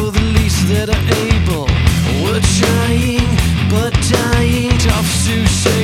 for the least that are able. We're trying, but dying, tough to say.